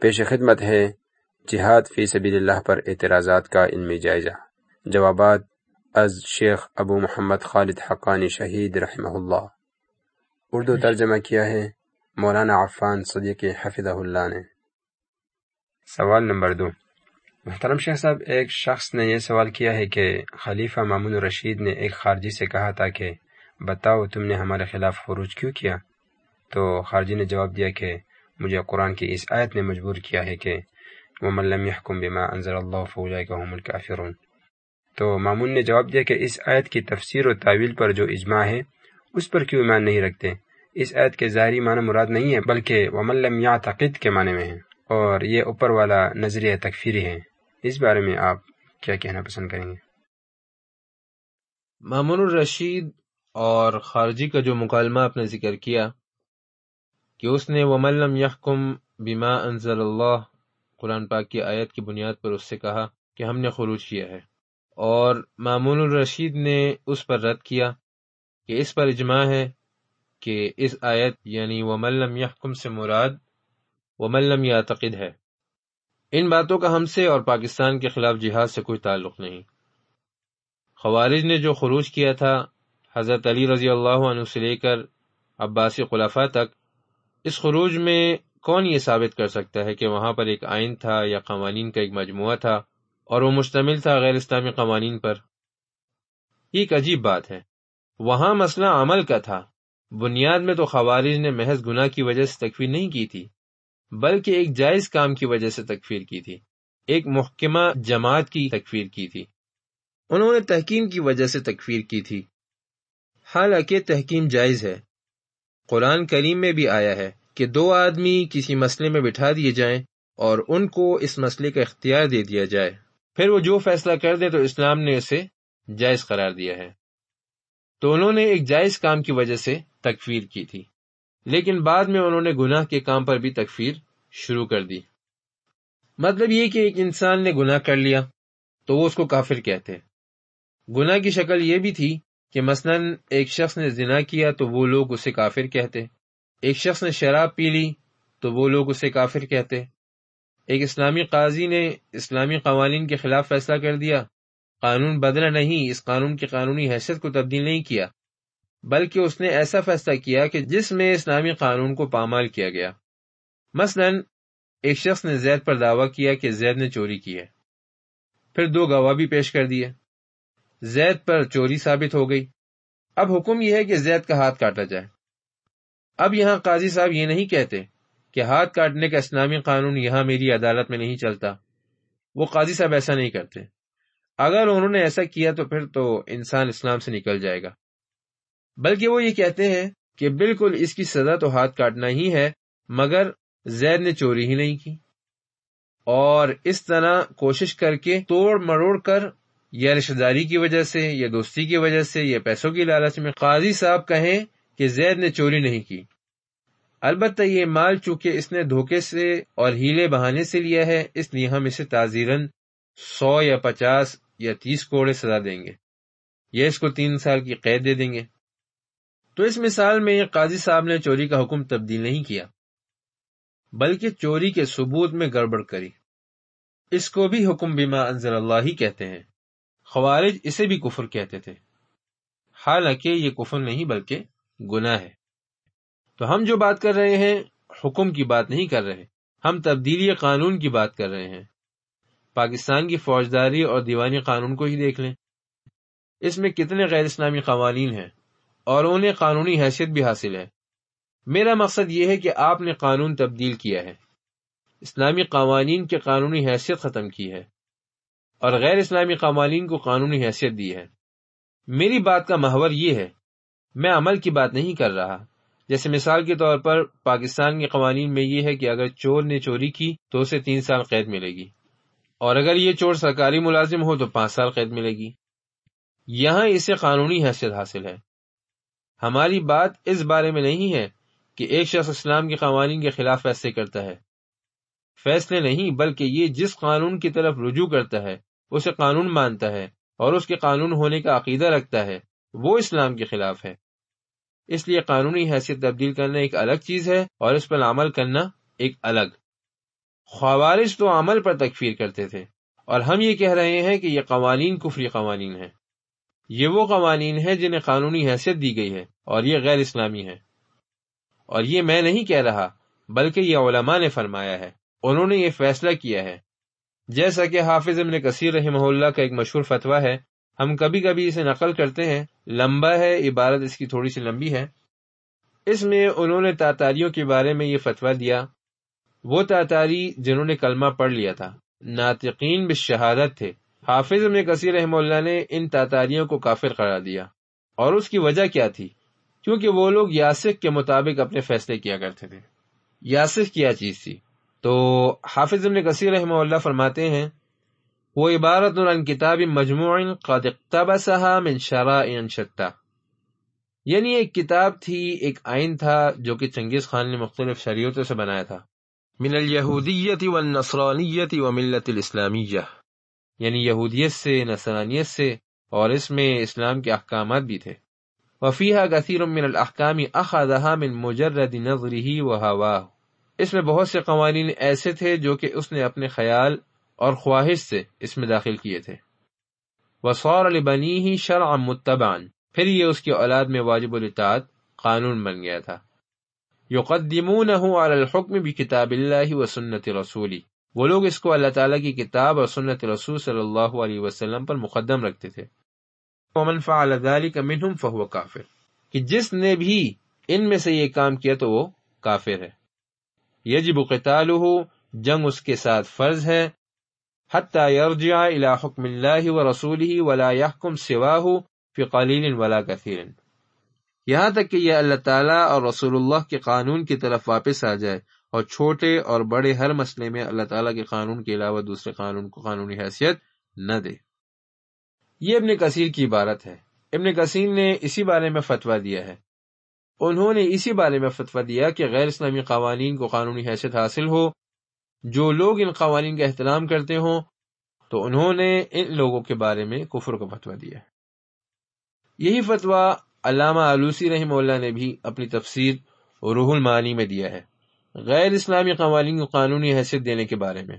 پیش خدمت ہے جہاد فی سبیل اللہ پر اعتراضات کا علمی جائزہ۔ جوابات از شیخ ابو محمد خالد حقانی شہید رحمہ اللہ۔ اردو ترجمہ کیا ہے؟ مولانا عفان صدیق حفظہ اللہ نے۔ سوال نمبر دو۔ محترم شیخ صاحب ایک شخص نے یہ سوال کیا ہے کہ خلیفہ مامون رشید نے ایک خارجی سے کہا تھا کہ بتاؤ تم نے ہمارے خلاف خروج کیوں کیا؟ تو خارجی نے جواب دیا کہ مجھے قرآن کی اس آیت نے مجبور کیا ہے کہ وہ ملم يحكم بما انزل اللہ فولاء هم الكافرون۔ تو مامون نے جواب دیا کہ اس آیت کی تفسیر و تعویل پر جو اجماع ہے، اس پر کیوں ایمان نہیں رکھتے؟ اس آیت کے ظاہری معنی مراد نہیں ہے بلکہ وہ ملم يعتقد کے معنی میں ہے اور یہ اوپر والا نظریہ تکفیری ہے۔ اس بارے میں آپ کیا کہنا پسند کریں گے؟ مامون الرشید اور خارجی کا جو مکالمہ آپ نے ذکر کیا کہ اس نے وملم یحکم بما انزل اللہ قرآن پاک کی آیت کی بنیاد پر اس سے کہا کہ ہم نے خروج کیا ہے۔ اور معمول الرشید نے اس پر رد کیا کہ اس پر اجماع ہے کہ اس آیت یعنی وملم یحکم سے مراد وملم یعتقد ہے۔ ان باتوں کا ہم سے اور پاکستان کے خلاف جہاد سے کوئی تعلق نہیں۔ خوارج نے جو خروج کیا تھا، حضرت علی رضی اللہ عنہ سے لے کر عباسی خلافہ تک اس خروج میں کون یہ ثابت کر سکتا ہے کہ وہاں پر ایک آئین تھا یا قوانین کا ایک مجموعہ تھا اور وہ مشتمل تھا غیر اسلامی قوانین پر؟ یہ ایک عجیب بات ہے۔ وہاں مسئلہ عمل کا تھا۔ بنیاد میں تو خوارج نے محض گناہ کی وجہ سے تکفیر نہیں کی تھی، بلکہ ایک جائز کام کی وجہ سے تکفیر کی تھی۔ ایک محکمہ جماعت کی تکفیر کی تھی۔ انہوں نے تحکیم کی وجہ سے تکفیر کی تھی۔ حالانکہ تحکیم جائز ہے۔ قرآن کریم میں بھی آیا ہے کہ دو آدمی کسی مسئلے میں بٹھا دیے جائیں اور ان کو اس مسئلے کا اختیار دے دیا جائے۔ پھر وہ جو فیصلہ کر دے تو اسلام نے اسے جائز قرار دیا ہے۔ تو انہوں نے ایک جائز کام کی وجہ سے تکفیر کی تھی۔ لیکن بعد میں انہوں نے گناہ کے کام پر بھی تکفیر شروع کر دی۔ مطلب یہ کہ ایک انسان نے گناہ کر لیا تو وہ اس کو کافر کہتے گناہ کی شکل یہ بھی تھی کہ مثلا ایک شخص نے زنا کیا تو وہ لوگ اسے کافر کہتے ایک شخص نے شراب پی لی تو وہ لوگ اسے کافر کہتے ایک اسلامی قاضی نے اسلامی قوانین کے خلاف فیصلہ کر دیا۔ قانون بدلا نہیں، اس قانون کی قانونی حیثیت کو تبدیل نہیں کیا۔ بلکہ اس نے ایسا فیصلہ کیا کہ جس میں اسلامی قانون کو پامال کیا گیا۔ مثلا ایک شخص نے زید پر دعویٰ کیا کہ زید نے چوری کی ہے۔ پھر دو گواہ بھی پیش کر دیے زید پر چوری ثابت ہو گئی۔ اب حکم یہ ہے کہ زید کا ہاتھ کاٹا جائے۔ اب یہاں قاضی صاحب یہ نہیں کہتے کہ ہاتھ کاٹنے کا اسلامی قانون یہاں میری عدالت میں نہیں چلتا۔ وہ قاضی صاحب ایسا نہیں کرتے۔ اگر انہوں نے ایسا کیا تو پھر تو انسان اسلام سے نکل جائے گا۔ بلکہ وہ یہ کہتے ہیں کہ بالکل اس کی سزا تو ہاتھ کاٹنا ہی ہے، مگر زید نے چوری ہی نہیں کی۔ اور اس طرح کوشش کر کے توڑ مروڑ کر یا رشتہ داری کی وجہ سے، یا دوستی کی وجہ سے، یا پیسوں کی لالچ میں قاضی صاحب کہیں کہ زید نے چوری نہیں کی۔ البتہ یہ مال چونکہ اس نے دھوکے سے اور ہیلے بہانے سے لیا ہے، اس لیے ہم اسے تعزیرن سو یا پچاس یا تیس کوڑے سزا دیں گے۔ یا اس کو تین سال کی قید دے دیں گے۔ تو اس مثال میں یہ قاضی صاحب نے چوری کا حکم تبدیل نہیں کیا، بلکہ چوری کے ثبوت میں گڑبڑ کری۔ اس کو بھی حکم بیما انضر اللہ ہی کہتے ہیں۔ خوارج اسے بھی کفر کہتے تھے۔ حالانکہ یہ کفر نہیں بلکہ گناہ ہے۔ تو ہم جو بات کر رہے ہیں، حکم کی بات نہیں کر رہے۔ ہم تبدیلی قانون کی بات کر رہے ہیں۔ پاکستان کی فوجداری اور دیوانی قانون کو ہی دیکھ لیں۔ اس میں کتنے غیر اسلامی قوانین ہیں اور انہیں قانونی حیثیت بھی حاصل ہے۔ میرا مقصد یہ ہے کہ آپ نے قانون تبدیل کیا ہے۔ اسلامی قوانین کے قانونی حیثیت ختم کی ہے۔ اور غیر اسلامی قوانین کو قانونی حیثیت دی ہے۔ میری بات کا محور یہ ہے، میں عمل کی بات نہیں کر رہا۔ جیسے مثال کے طور پر، پاکستان کے قوانین میں یہ ہے کہ اگر چور نے چوری کی تو اسے تین سال قید ملے گی۔ اور اگر یہ چور سرکاری ملازم ہو تو پانچ سال قید ملے گی۔ یہاں اسے قانونی حیثیت حاصل ہے۔ ہماری بات اس بارے میں نہیں ہے کہ ایک شخص اسلام کے قوانین کے خلاف فیصلے کرتا ہے۔ فیصلے نہیں، بلکہ یہ جس قانون کی طرف رجوع کرتا ہے اسے قانون مانتا ہے اور اس کے قانون ہونے کا عقیدہ رکھتا ہے، وہ اسلام کے خلاف ہے۔ اس لیے قانونی حیثیت تبدیل کرنا ایک الگ چیز ہے اور اس پر عمل کرنا ایک الگ۔ خوارش تو عمل پر تکفیر کرتے تھے اور ہم یہ کہہ رہے ہیں کہ یہ قوانین کفری قوانین ہیں۔ یہ وہ قوانین ہیں جنہیں قانونی حیثیت دی گئی ہے اور یہ غیر اسلامی ہے اور یہ میں نہیں کہہ رہا، بلکہ یہ علماء نے فرمایا ہے۔ انہوں نے یہ فیصلہ کیا ہے۔ جیسا کہ حافظ ابن کثیر رحمہ اللہ کا ایک مشہور فتویٰ ہے، ہم کبھی کبھی اسے نقل کرتے ہیں۔ لمبا ہے، عبارت اس کی تھوڑی سی لمبی ہے۔ اس میں انہوں نے تاتاریوں کے بارے میں یہ فتویٰ دیا۔ وہ تاتاری جنہوں نے کلمہ پڑھ لیا تھا۔ ناطقین بالشہادت تھے۔ حافظ ابن کثیر رحمہ اللہ نے ان تاتاریوں کو کافر قرار دیا۔ اور اس کی وجہ کیا تھی؟ کیونکہ وہ لوگ یاسک کے مطابق اپنے فیصلے کیا کرتے تھے۔ یاسک کیا چیز تھی؟ تو حافظ ابن کثیر رحمہ اللہ فرماتے ہیں، وہ عبارت عن کتاب مجموع قد اقتبسها من شرائع شتى یعنی ایک کتاب تھی، ایک آئین تھا جو کہ چنگیز خان نے مختلف شریعتوں سے بنایا تھا۔ من الیہودیت والنصرانیت وملت الاسلامیہ۔ یعنی یہودیت سے، نصرانیت سے اور اس میں اسلام کے احکامات بھی تھے۔ وفیہ کثیر من الاحکام اخذها من مجرد نظره وهواه اس میں بہت سے قوانین ایسے تھے جو کہ اس نے اپنے خیال اور خواہش سے اس میں داخل کیے تھے۔ وسور علی بنی ہی شرع متبان پھر یہ اس کی اولاد میں واجب الاطاعت قانون بن گیا تھا۔ یقدمونه على الحکم بکتاب اللہ و سنت رسولی۔ وہ لوگ اس کو اللہ تعالیٰ کی کتاب اور سنت رسول صلی اللہ علیہ وسلم پر مقدم رکھتے تھے۔ ومن فعل ذلك منهم فهو کافر۔ کہ جس نے بھی ان میں سے یہ کام کیا تو وہ کافر ہے۔ یجب قتالہ، جنگ اس کے ساتھ فرض ہے، حتی یرجع الى حکم اللہ و رسولہ ولا يحکم سواہ فی قلیل ولا کثیر۔ یہاں تک کہ یہ اللہ تعالیٰ اور رسول اللہ کے قانون کی طرف واپس آ جائے اور چھوٹے اور بڑے ہر مسئلے میں اللہ تعالیٰ کے قانون کے علاوہ دوسرے قانون کو قانونی حیثیت نہ دے۔ یہ ابن کثیر کی عبارت ہے۔ ابن کثیر نے اسی بارے میں فتویٰ دیا ہے۔ انہوں نے اسی بارے میں فتویٰ دیا کہ غیر اسلامی قوانین کو قانونی حیثیت حاصل ہو۔ جو لوگ ان قوانین کا احترام کرتے ہوں، تو انہوں نے ان لوگوں کے بارے میں کفر کا فتویٰ دیا۔ یہی فتویٰ علامہ آلوسی رحمہ اللہ نے بھی اپنی تفسیر روح المعانی میں دیا ہے۔ غیر اسلامی قوانین کو قانونی حیثیت دینے کے بارے میں۔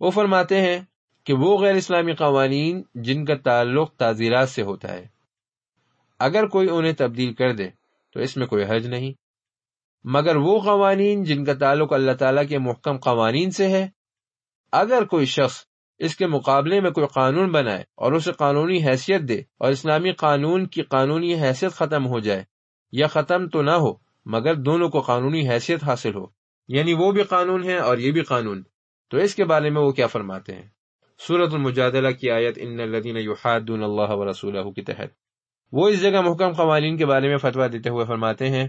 وہ فرماتے ہیں کہ وہ غیر اسلامی قوانین جن کا تعلق تعزیرات سے ہوتا ہے۔ اگر کوئی انہیں تبدیل کر دے تو اس میں کوئی حرج نہیں۔ مگر وہ قوانین جن کا تعلق اللہ تعالیٰ کے محکم قوانین سے ہے، اگر کوئی شخص اس کے مقابلے میں کوئی قانون بنائے اور اسے قانونی حیثیت دے اور اسلامی قانون کی قانونی حیثیت ختم ہو جائے یا ختم تو نہ ہو، مگر دونوں کو قانونی حیثیت حاصل ہو یعنی وہ بھی قانون ہے اور یہ بھی قانون، تو اس کے بارے میں وہ کیا فرماتے ہیں؟ سورت المجادلہ کی آیت، ان الدین یحادون اللہ و رسول کے تحت۔ وہ اس جگہ محکم قوانین کے بارے میں فتویٰ دیتے ہوئے فرماتے ہیں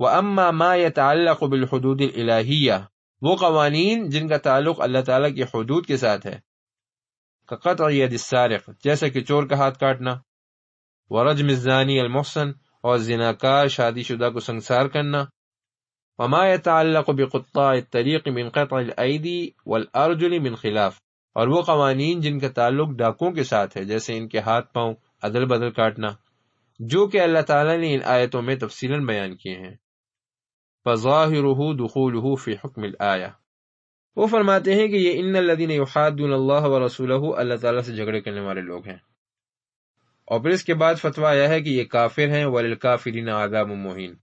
وہ اما ما يتعلق بالحدود الہیہ وہ قوانین جن کا تعلق اللہ تعالیٰ کی حدود کے ساتھ ہے قطع ید السارق، جیسے کہ چور کا ہاتھ کاٹنا، ورجم الزانی المحسن، اور زناکار شادی شدہ کو سنسار کرنا، وما يتعلق بقطاع الطريق من قطع الايدي والارجل من خلاف، اور وہ قوانین جن کا تعلق ڈاکوں کے ساتھ ہے، جیسے ان کے ہاتھ پاؤں عدل بدل کاٹنا، جو کہ اللہ تعالیٰ نے ان آیتوں میں تفصیل بیان کیے ہیں۔ دخوله فی حکم الآیہ وہ فرماتے ہیں کہ یہ ان الذین یحادون اللہ و اللہ تعالیٰ سے جھگڑے کرنے والے لوگ ہیں۔ اور پھر اس کے بعد فتویٰ آیا ہے کہ یہ کافر ہیں وللکافرین عذاب مہین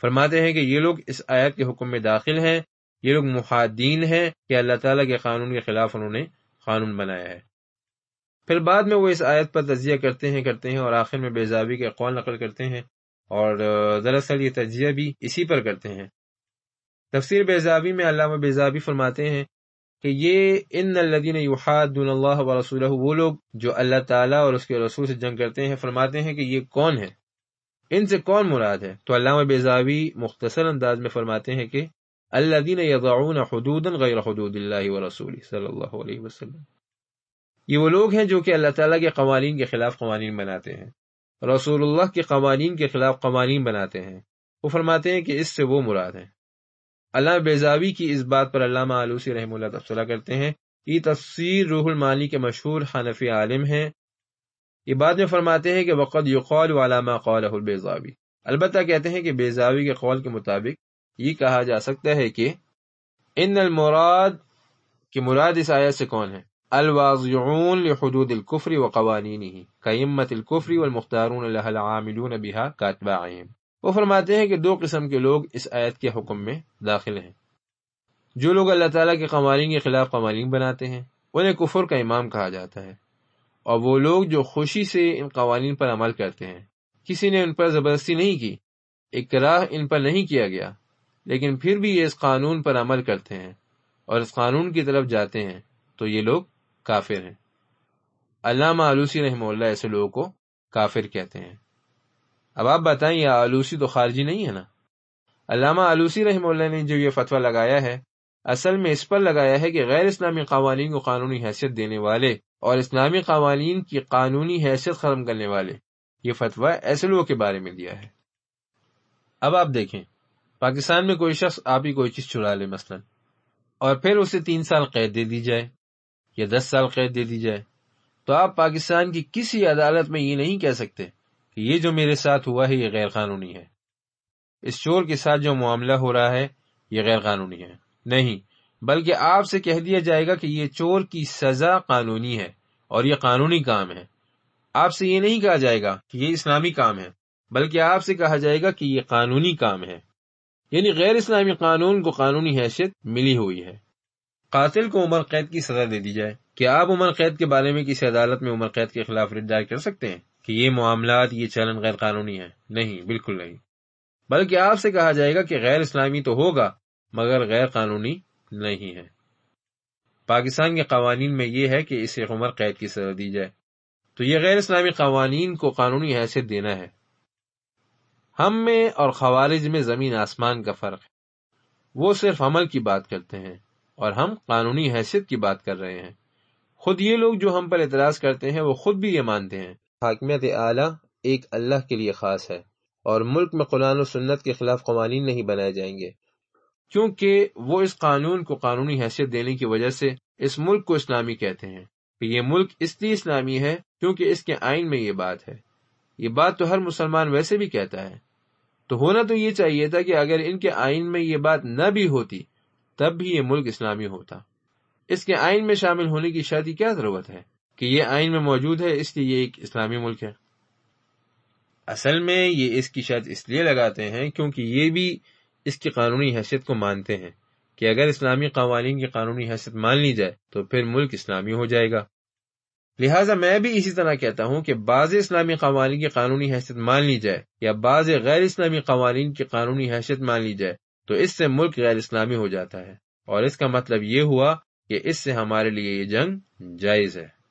فرماتے ہیں کہ یہ لوگ اس آیت کے حکم میں داخل ہیں، یہ لوگ محادین ہیں کہ اللہ تعالیٰ کے قانون کے خلاف انہوں نے قانون بنایا ہے۔ پھر بعد میں وہ اس آیت پر تجزیہ کرتے ہیں کرتے ہیں اور آخر میں بیزابی کے قول نقل کرتے ہیں اور دراصل یہ تجزیہ بھی اسی پر کرتے ہیں۔ تفسیر بیزابی میں علامہ بیزابی فرماتے ہیں کہ یہ ان الدین یحادون اللہ و رسول وہ لوگ جو اللہ تعالیٰ اور اس کے رسول سے جنگ کرتے ہیں، فرماتے ہیں کہ یہ کون ہے ان سے کون مراد ہے؟ تو علامہ بیزابی مختصر انداز میں فرماتے ہیں کہ اللہ دین یضعون حدود غیر حدود اللہ و رسول صلی اللہ علیہ وسلم۔ یہ وہ لوگ ہیں جو کہ اللہ تعالیٰ کے قوانین کے خلاف قوانین بناتے ہیں۔ رسول اللہ کے قوانین کے خلاف قوانین بناتے ہیں۔ وہ فرماتے ہیں کہ اس سے وہ مراد ہیں۔ علامہ بیزاوی کی اس بات پر علامہ آلوسی رحم اللہ تفصیلہ کرتے ہیں۔ یہ تفسیر روح المانی کے مشہور حنفی عالم ہیں۔ یہ بات میں فرماتے ہیں کہ وقت یقول علامہ قول البتہ کہتے ہیں کہ بیزاوی کے قول کے مطابق یہ کہا جا سکتا ہے کہ ان المراد کی مراد اس آیت سے کون ہے؟ الواضعون لحدود الكفر وقوانینه قیمت الكفر والمختارون لها العاملون بها كاتباعهم. وہ فرماتے ہیں کہ دو قسم کے لوگ اس آیت کے حکم میں داخل ہیں۔ جو لوگ اللہ تعالیٰ کے قوانین کے خلاف قوانین بناتے ہیں، انہیں کفر کا امام کہا جاتا ہے۔ اور وہ لوگ جو خوشی سے ان قوانین پر عمل کرتے ہیں، کسی نے ان پر زبردستی نہیں کی اقراہ ان پر نہیں کیا گیا، لیکن پھر بھی یہ اس قانون پر عمل کرتے ہیں۔ اور اس قانون کی طرف جاتے ہیں، تو یہ لوگ کافر ہیں۔ علامہ آلوسی رحمہ اللہ ایسے لوگوں کو کافر کہتے ہیں۔ اب آپ بتائیں، یہ آلوسی تو خارجی نہیں ہے نا؟ علامہ آلوسی رحمہ اللہ نے جو یہ فتویٰ لگایا ہے، اصل میں اس پر لگایا ہے کہ غیر اسلامی قوانین کو قانونی حیثیت دینے والے اور اسلامی قوانین کی قانونی حیثیت ختم کرنے والے۔ یہ فتویٰ ایسے لوگوں کے بارے میں دیا ہے۔ اب آپ دیکھیں، پاکستان میں کوئی شخص آپ ہی کوئی چیز چرا لے مثلا اور پھر اسے تین سال قید دے دی جائے۔ یا دس سال قید دے دی جائے، تو آپ پاکستان کی کسی عدالت میں یہ نہیں کہہ سکتے کہ یہ جو میرے ساتھ ہوا ہے یہ غیر قانونی ہے۔ اس چور کے ساتھ جو معاملہ ہو رہا ہے، یہ غیر قانونی ہے۔ نہیں، بلکہ آپ سے کہہ دیا جائے گا کہ یہ چور کی سزا قانونی ہے اور یہ قانونی کام ہے۔ آپ سے یہ نہیں کہا جائے گا کہ یہ اسلامی کام ہے، بلکہ آپ سے کہا جائے گا کہ یہ قانونی کام ہے۔ یعنی غیر اسلامی قانون کو قانونی حیثیت ملی ہوئی ہے۔ قاتل کو عمر قید کی سزا دے دی جائے۔ کیا آپ عمر قید کے بارے میں کسی عدالت میں عمر قید کے خلاف رد دائر کر سکتے ہیں کہ یہ معاملات، یہ چلن غیر قانونی ہے نہیں، بالکل نہیں۔ بلکہ آپ سے کہا جائے گا کہ غیر اسلامی تو ہوگا، مگر غیر قانونی نہیں ہے۔ پاکستان کے قوانین میں یہ ہے کہ اسے عمر قید کی سزا دی جائے۔ تو یہ غیر اسلامی قوانین کو قانونی حیثیت دینا ہے۔ ہم میں اور خوارج میں زمین آسمان کا فرق ہے۔ وہ صرف عمل کی بات کرتے ہیں۔ اور ہم قانونی حیثیت کی بات کر رہے ہیں۔ خود یہ لوگ جو ہم پر اعتراض کرتے ہیں وہ خود بھی یہ مانتے ہیں۔ حاکمیت اعلیٰ ایک اللہ کے لیے خاص ہے اور ملک میں قرآن و سنت کے خلاف قوانین نہیں بنائے جائیں گے۔ کیونکہ وہ اس قانون کو قانونی حیثیت دینے کی وجہ سے اس ملک کو اسلامی کہتے ہیں۔ کہ یہ ملک اس لیے اسلامی ہے کیونکہ اس کے آئین میں یہ بات ہے۔ یہ بات تو ہر مسلمان ویسے بھی کہتا ہے۔ تو ہونا تو یہ چاہیے تھا کہ اگر ان کے آئین میں یہ بات نہ بھی ہوتی تب بھی یہ ملک اسلامی ہوتا۔ اس کے آئین میں شامل ہونے کی شادی کیا ضرورت ہے؟ کہ یہ آئین میں موجود ہے، اس لیے یہ ایک اسلامی ملک ہے۔ اصل میں یہ اس کی شرط اس لیے لگاتے ہیں کیونکہ یہ بھی اس کی قانونی حیثیت کو مانتے ہیں کہ اگر اسلامی قوانین کی قانونی حیثیت مان لی جائے تو پھر ملک اسلامی ہو جائے گا۔ لہٰذا میں بھی اسی طرح کہتا ہوں کہ بعض اسلامی قوانین کی قانونی حیثیت مان لی جائے یا بعض غیر اسلامی قوانین کی قانونی حیثیت مان لی جائے تو اس سے ملک غیر اسلامی ہو جاتا ہے۔ اور اس کا مطلب یہ ہوا کہ اس سے ہمارے لیے یہ جنگ جائز ہے۔